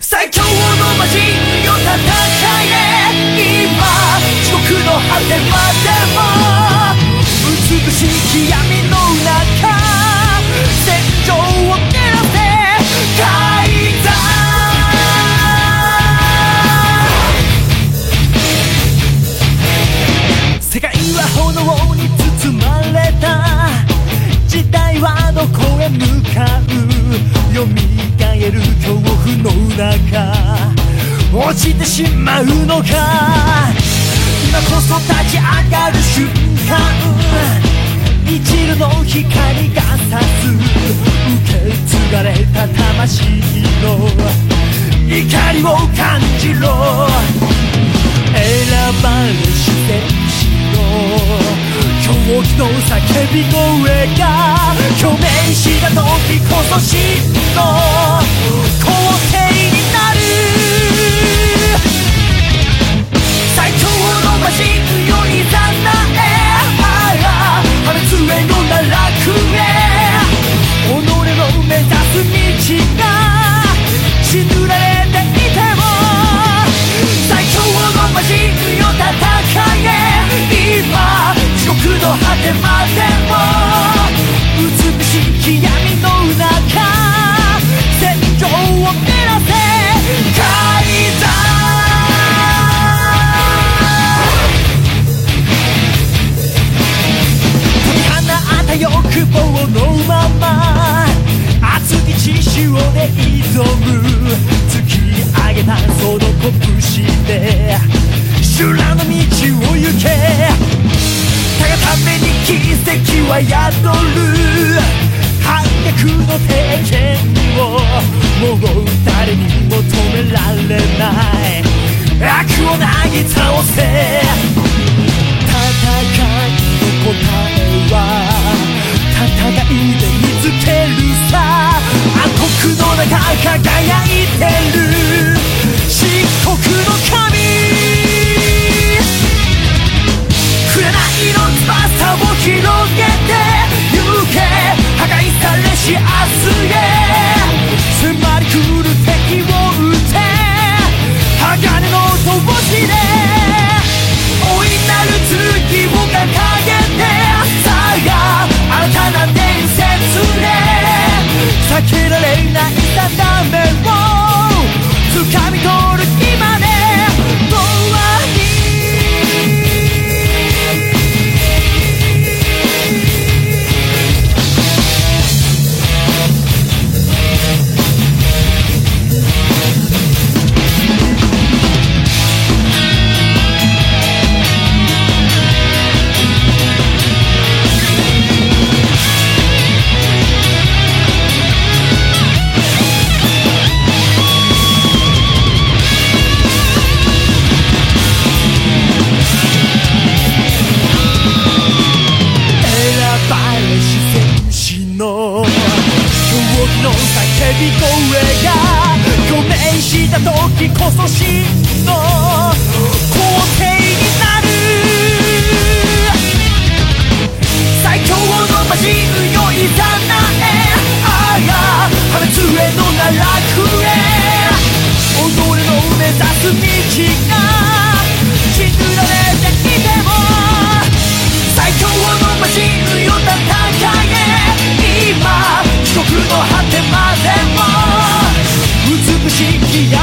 最強の魔人よ戦え今地獄の果てまでも美しき闇の中戦場を狙って階段世界は炎に包まれた時代はどこへ向かうよみがえる恐怖の中落ちてしまうのか。今こそ立ち上がる瞬間一縷の光が差す。受け継がれた魂の怒りを感じろ。選ばれし戦士の狂気の叫び声が共鳴した時こそ真の皇帝になる。最強の魔人よいざなえ破滅への奈落へ己の目指す道が血塗られていても最強の魔人よ戦え今地獄の果てまでもた欲望のまま熱き血潮で挑む突き上げたその拳で修羅の道を行けたがために奇跡は宿る黒の中輝いてる。漆黒の髪紅の翼を広げて。行け。破壊されし明日。の叫び声が共鳴した時こそ真の皇帝になる最強の魔人よいざなえああ破滅への奈落へ己の目指す道が血塗られ今地